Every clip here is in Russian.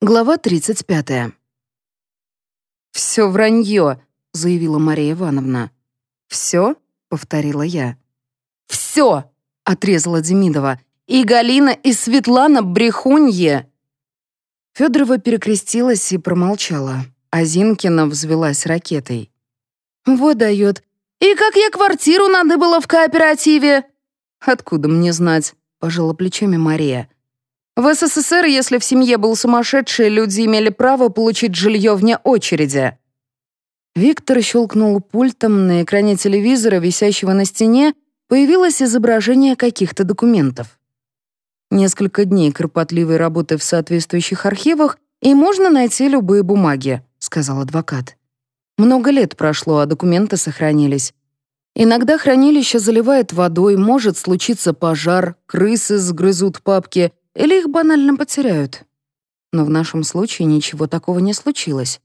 Глава 35. «Все вранье», — заявила Мария Ивановна. «Все?» — повторила я. «Все!» — отрезала Демидова. «И Галина, и Светлана брехунье!» Федорова перекрестилась и промолчала, а Зинкина взвелась ракетой. «Вот дает. И как я квартиру надо было в кооперативе?» «Откуда мне знать?» — пожала плечами Мария. В СССР, если в семье был сумасшедший, люди имели право получить жилье вне очереди. Виктор щелкнул пультом, на экране телевизора, висящего на стене, появилось изображение каких-то документов. Несколько дней кропотливой работы в соответствующих архивах, и можно найти любые бумаги, сказал адвокат. Много лет прошло, а документы сохранились. Иногда хранилище заливает водой, может случиться пожар, крысы сгрызут папки, или их банально потеряют. Но в нашем случае ничего такого не случилось.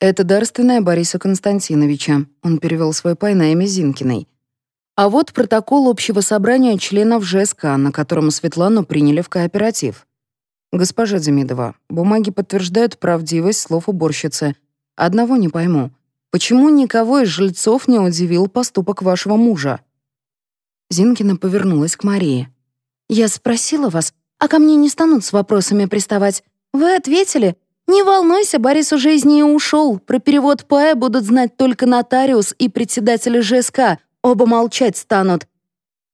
Это дарственная Бориса Константиновича. Он перевел свой пай на имя Зинкиной. А вот протокол общего собрания членов ЖСК, на котором Светлану приняли в кооператив. Госпожа Демидова, бумаги подтверждают правдивость слов уборщицы. Одного не пойму. Почему никого из жильцов не удивил поступок вашего мужа? Зинкина повернулась к Марии. «Я спросила вас, а ко мне не станут с вопросами приставать. Вы ответили? Не волнуйся, Борис уже из нее ушел. Про перевод ПАЭ будут знать только нотариус и председатель ЖСК. Оба молчать станут.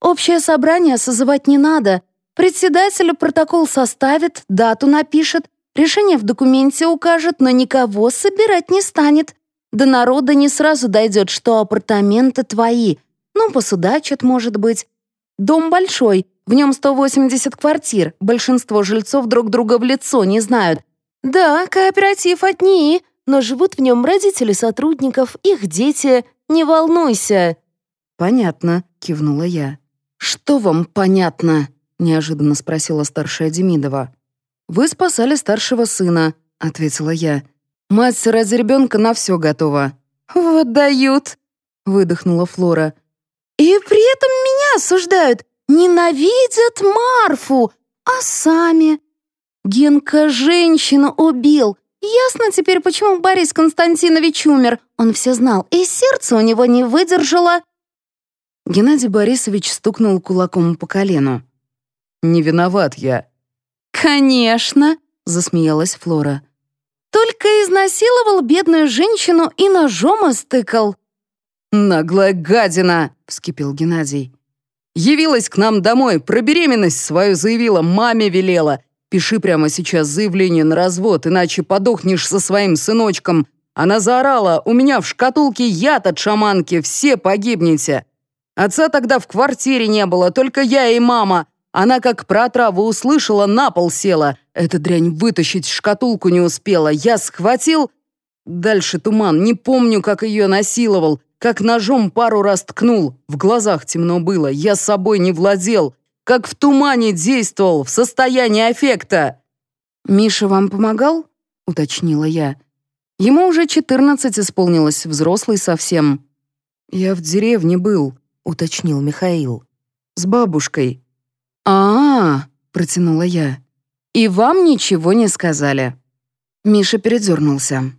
Общее собрание созывать не надо. Председатель протокол составит, дату напишет, решение в документе укажет, но никого собирать не станет. До народа не сразу дойдет, что апартаменты твои. Ну, посудачат, может быть. Дом большой, в нем 180 квартир, большинство жильцов друг друга в лицо не знают. Да, кооператив одни, но живут в нем родители сотрудников, их дети. Не волнуйся». «Понятно», — кивнула я. «Что вам понятно?» — неожиданно спросила старшая Демидова. «Вы спасали старшего сына», — ответила я. «Мать ради ребенка на все готова». «Вот дают», — выдохнула Флора. «И при этом меня осуждают. Ненавидят Марфу, а сами... Генка женщину убил. Ясно теперь, почему Борис Константинович умер. Он все знал, и сердце у него не выдержало. Геннадий Борисович стукнул кулаком по колену. «Не виноват я». «Конечно», — засмеялась Флора. «Только изнасиловал бедную женщину и ножом истыкал». «Наглая гадина!» — вскипел Геннадий. Явилась к нам домой, про беременность свою заявила, маме велела. Пиши прямо сейчас заявление на развод, иначе подохнешь со своим сыночком. Она заорала, у меня в шкатулке яд от шаманки, все погибнете. Отца тогда в квартире не было, только я и мама. Она как про отраву услышала, на пол села. Эта дрянь вытащить шкатулку не успела. Я схватил... Дальше туман, не помню, как ее насиловал как ножом пару раз ткнул. В глазах темно было, я собой не владел. Как в тумане действовал, в состоянии аффекта. «Миша вам помогал?» — уточнила я. Ему уже четырнадцать исполнилось, взрослый совсем. «Я в деревне был», — уточнил Михаил. «С бабушкой». «А-а-а», протянула я. «И вам ничего не сказали». Миша передернулся.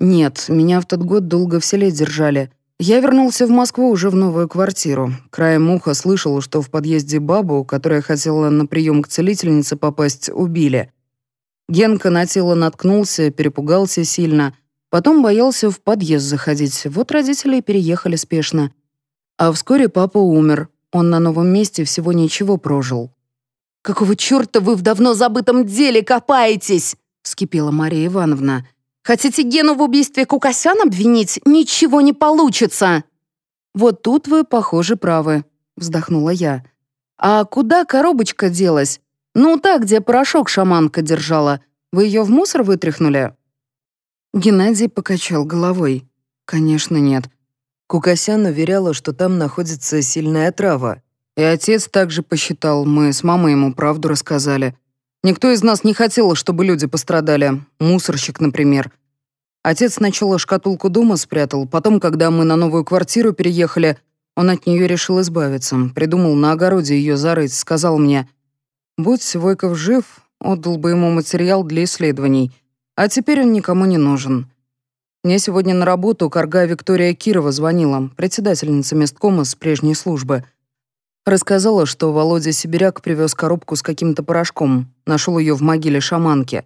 «Нет, меня в тот год долго в селе держали. Я вернулся в Москву уже в новую квартиру. Краем уха слышал, что в подъезде бабу, которая хотела на прием к целительнице попасть, убили. Генка на тело наткнулся, перепугался сильно. Потом боялся в подъезд заходить. Вот родители переехали спешно. А вскоре папа умер. Он на новом месте всего ничего прожил. «Какого черта вы в давно забытом деле копаетесь?» — вскипела Мария Ивановна. Хотите Гену в убийстве Кукасян обвинить? Ничего не получится!» «Вот тут вы, похоже, правы», — вздохнула я. «А куда коробочка делась? Ну, та, где порошок шаманка держала. Вы ее в мусор вытряхнули?» Геннадий покачал головой. «Конечно, нет. Кукасян уверяла, что там находится сильная трава. И отец также посчитал, мы с мамой ему правду рассказали. Никто из нас не хотел, чтобы люди пострадали. Мусорщик, например. Отец сначала шкатулку дома спрятал, потом, когда мы на новую квартиру переехали, он от нее решил избавиться. Придумал на огороде ее зарыть, сказал мне, «Будь Войков жив, отдал бы ему материал для исследований, а теперь он никому не нужен. Мне сегодня на работу Карга Виктория Кирова звонила, председательница месткома с прежней службы. Рассказала, что Володя Сибиряк привез коробку с каким-то порошком, нашел ее в могиле шаманки.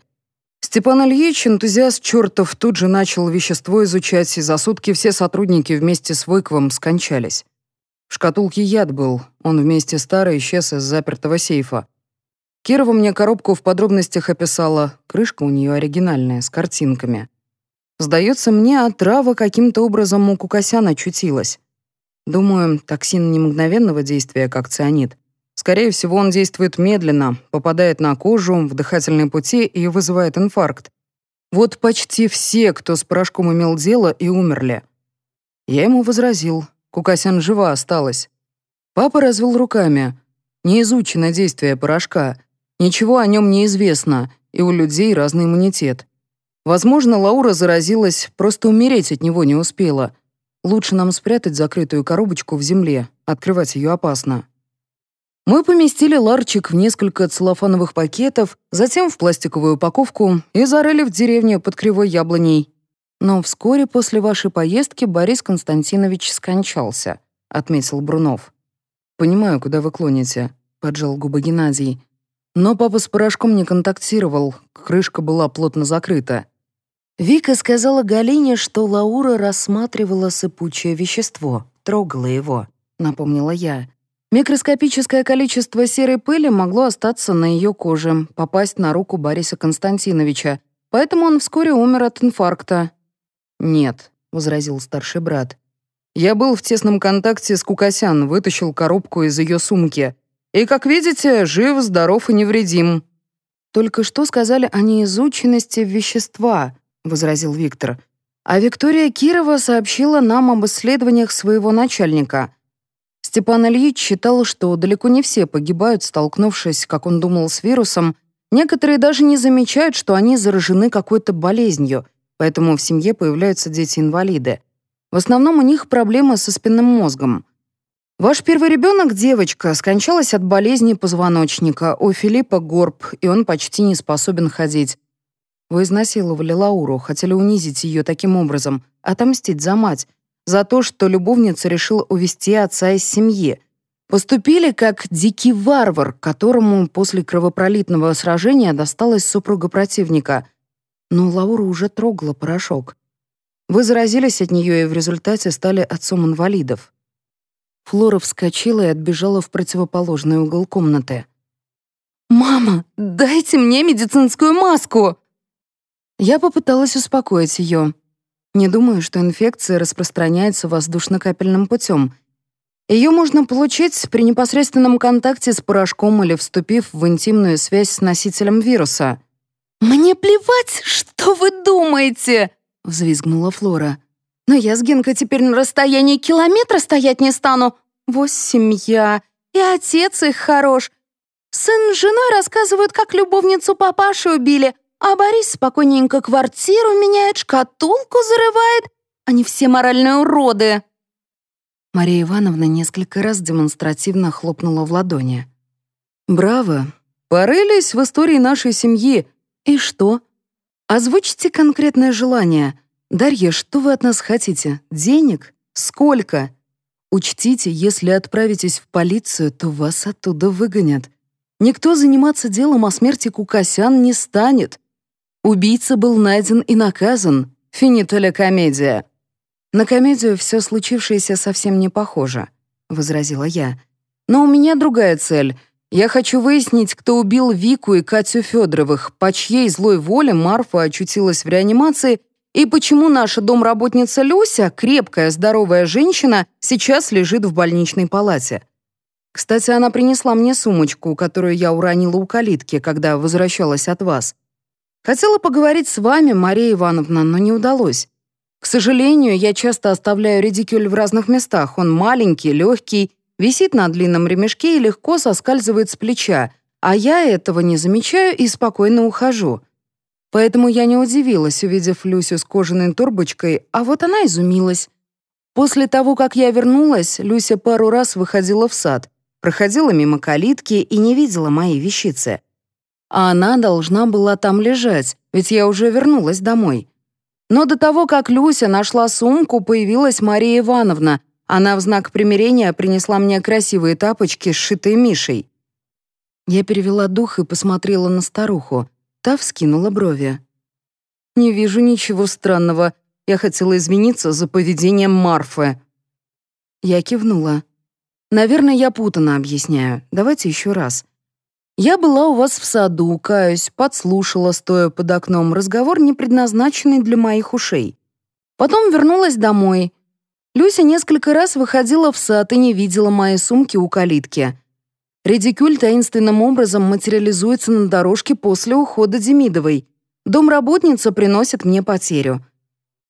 Степан Ильич, энтузиаст чертов, тут же начал вещество изучать, и за сутки все сотрудники вместе с Войковым скончались. В шкатулке яд был, он вместе старый исчез из запертого сейфа. Кирова мне коробку в подробностях описала, крышка у нее оригинальная, с картинками. Сдается мне, отрава каким-то образом у Кукасяна очутилась. Думаю, токсин не мгновенного действия, как цианид. Скорее всего, он действует медленно, попадает на кожу, в дыхательные пути и вызывает инфаркт. Вот почти все, кто с порошком имел дело, и умерли. Я ему возразил. Кукасян жива осталась. Папа развел руками. Не изучено действие порошка. Ничего о нем не известно, и у людей разный иммунитет. Возможно, Лаура заразилась, просто умереть от него не успела. Лучше нам спрятать закрытую коробочку в земле, открывать ее опасно. Мы поместили ларчик в несколько целлофановых пакетов, затем в пластиковую упаковку и зарыли в деревню под кривой яблоней. Но вскоре после вашей поездки Борис Константинович скончался, отметил Брунов. Понимаю, куда вы клоните, поджал губы Геннадий. Но папа с порошком не контактировал, крышка была плотно закрыта. Вика сказала Галине, что Лаура рассматривала сыпучее вещество, трогала его, напомнила я. Микроскопическое количество серой пыли могло остаться на ее коже, попасть на руку Бориса Константиновича, поэтому он вскоре умер от инфаркта. «Нет», — возразил старший брат. «Я был в тесном контакте с Кукасян, вытащил коробку из ее сумки. И, как видите, жив, здоров и невредим». «Только что сказали о неизученности вещества», — возразил Виктор. «А Виктория Кирова сообщила нам об исследованиях своего начальника. Степан Ильич считал, что далеко не все погибают, столкнувшись, как он думал, с вирусом. Некоторые даже не замечают, что они заражены какой-то болезнью, поэтому в семье появляются дети-инвалиды. В основном у них проблемы со спинным мозгом. Ваш первый ребенок, девочка, скончалась от болезни позвоночника, у Филиппа горб, и он почти не способен ходить. Вы изнасиловали Лауру, хотели унизить ее таким образом, отомстить за мать, за то, что любовница решила увести отца из семьи. Поступили как дикий варвар, которому после кровопролитного сражения досталась супруга противника. Но Лаура уже трогала порошок. Вы заразились от нее и в результате стали отцом инвалидов. Флора вскочила и отбежала в противоположный угол комнаты. «Мама, дайте мне медицинскую маску!» Я попыталась успокоить ее. Не думаю, что инфекция распространяется воздушно-капельным путем. Ее можно получить при непосредственном контакте с порошком или вступив в интимную связь с носителем вируса. «Мне плевать, что вы думаете!» — взвизгнула Флора. «Но я с Генкой теперь на расстоянии километра стоять не стану. Вот семья, и отец их хорош. Сын с женой рассказывают, как любовницу папаши убили, а Борис спокойненько квартиру меняет, шкатулку зарывает. Они все моральные уроды. Мария Ивановна несколько раз демонстративно хлопнула в ладони. «Браво! Порылись в истории нашей семьи. И что? Озвучьте конкретное желание. Дарья, что вы от нас хотите? Денег? Сколько? Учтите, если отправитесь в полицию, то вас оттуда выгонят. Никто заниматься делом о смерти Кукасян не станет. Убийца был найден и наказан. Финитуля комедия. На комедию все случившееся совсем не похоже, возразила я. Но у меня другая цель. Я хочу выяснить, кто убил Вику и Катю Федоровых, по чьей злой воле Марфа очутилась в реанимации и почему наша домработница Люся, крепкая, здоровая женщина, сейчас лежит в больничной палате. Кстати, она принесла мне сумочку, которую я уронила у калитки, когда возвращалась от вас. Хотела поговорить с вами, Мария Ивановна, но не удалось. К сожалению, я часто оставляю редикюль в разных местах. Он маленький, легкий, висит на длинном ремешке и легко соскальзывает с плеча, а я этого не замечаю и спокойно ухожу. Поэтому я не удивилась, увидев Люсю с кожаной турбочкой, а вот она изумилась. После того, как я вернулась, Люся пару раз выходила в сад, проходила мимо калитки и не видела моей вещицы. А она должна была там лежать, ведь я уже вернулась домой. Но до того, как Люся нашла сумку, появилась Мария Ивановна. Она в знак примирения принесла мне красивые тапочки, сшитые Мишей. Я перевела дух и посмотрела на старуху. Та вскинула брови. «Не вижу ничего странного. Я хотела извиниться за поведение Марфы». Я кивнула. «Наверное, я путано объясняю. Давайте еще раз. Я была у вас в саду, каюсь, подслушала, стоя под окном, разговор, не предназначенный для моих ушей. Потом вернулась домой. Люся несколько раз выходила в сад и не видела моей сумки у калитки. Редикюль таинственным образом материализуется на дорожке после ухода Демидовой. Домработница приносит мне потерю.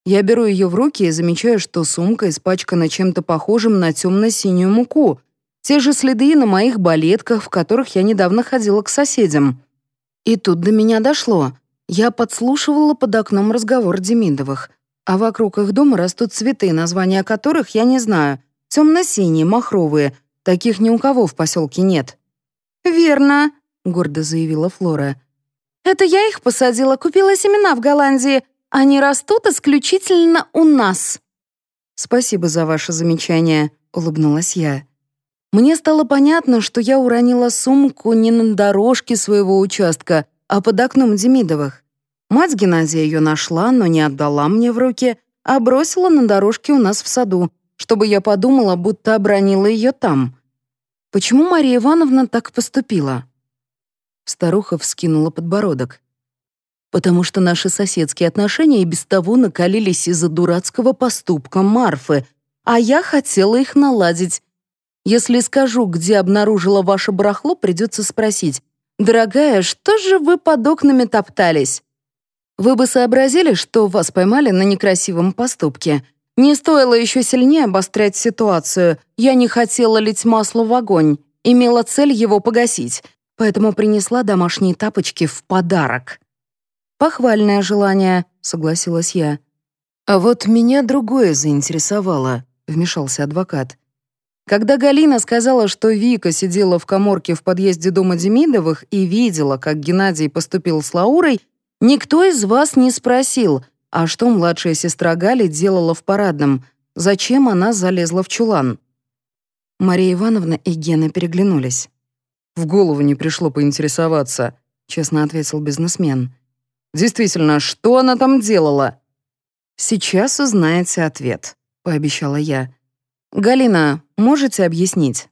Я беру ее в руки и замечаю, что сумка испачкана чем-то похожим на темно-синюю муку — те же следы на моих балетках, в которых я недавно ходила к соседям. И тут до меня дошло. Я подслушивала под окном разговор Демидовых. А вокруг их дома растут цветы, названия которых я не знаю. Темно-синие, махровые. Таких ни у кого в поселке нет. «Верно», — гордо заявила Флора. «Это я их посадила, купила семена в Голландии. Они растут исключительно у нас». «Спасибо за ваше замечание», — улыбнулась я. Мне стало понятно, что я уронила сумку не на дорожке своего участка, а под окном Демидовых. Мать Геннадия ее нашла, но не отдала мне в руки, а бросила на дорожке у нас в саду, чтобы я подумала, будто обронила ее там. Почему Мария Ивановна так поступила? Старуха вскинула подбородок. «Потому что наши соседские отношения и без того накалились из-за дурацкого поступка Марфы, а я хотела их наладить, если скажу, где обнаружила ваше барахло, придется спросить. «Дорогая, что же вы под окнами топтались?» Вы бы сообразили, что вас поймали на некрасивом поступке. Не стоило еще сильнее обострять ситуацию. Я не хотела лить масло в огонь. Имела цель его погасить. Поэтому принесла домашние тапочки в подарок. «Похвальное желание», — согласилась я. «А вот меня другое заинтересовало», — вмешался адвокат. Когда Галина сказала, что Вика сидела в коморке в подъезде дома Демидовых и видела, как Геннадий поступил с Лаурой, никто из вас не спросил, а что младшая сестра Гали делала в парадном, зачем она залезла в чулан. Мария Ивановна и Гена переглянулись. «В голову не пришло поинтересоваться», — честно ответил бизнесмен. «Действительно, что она там делала?» «Сейчас узнаете ответ», — пообещала я. «Галина, можете объяснить?»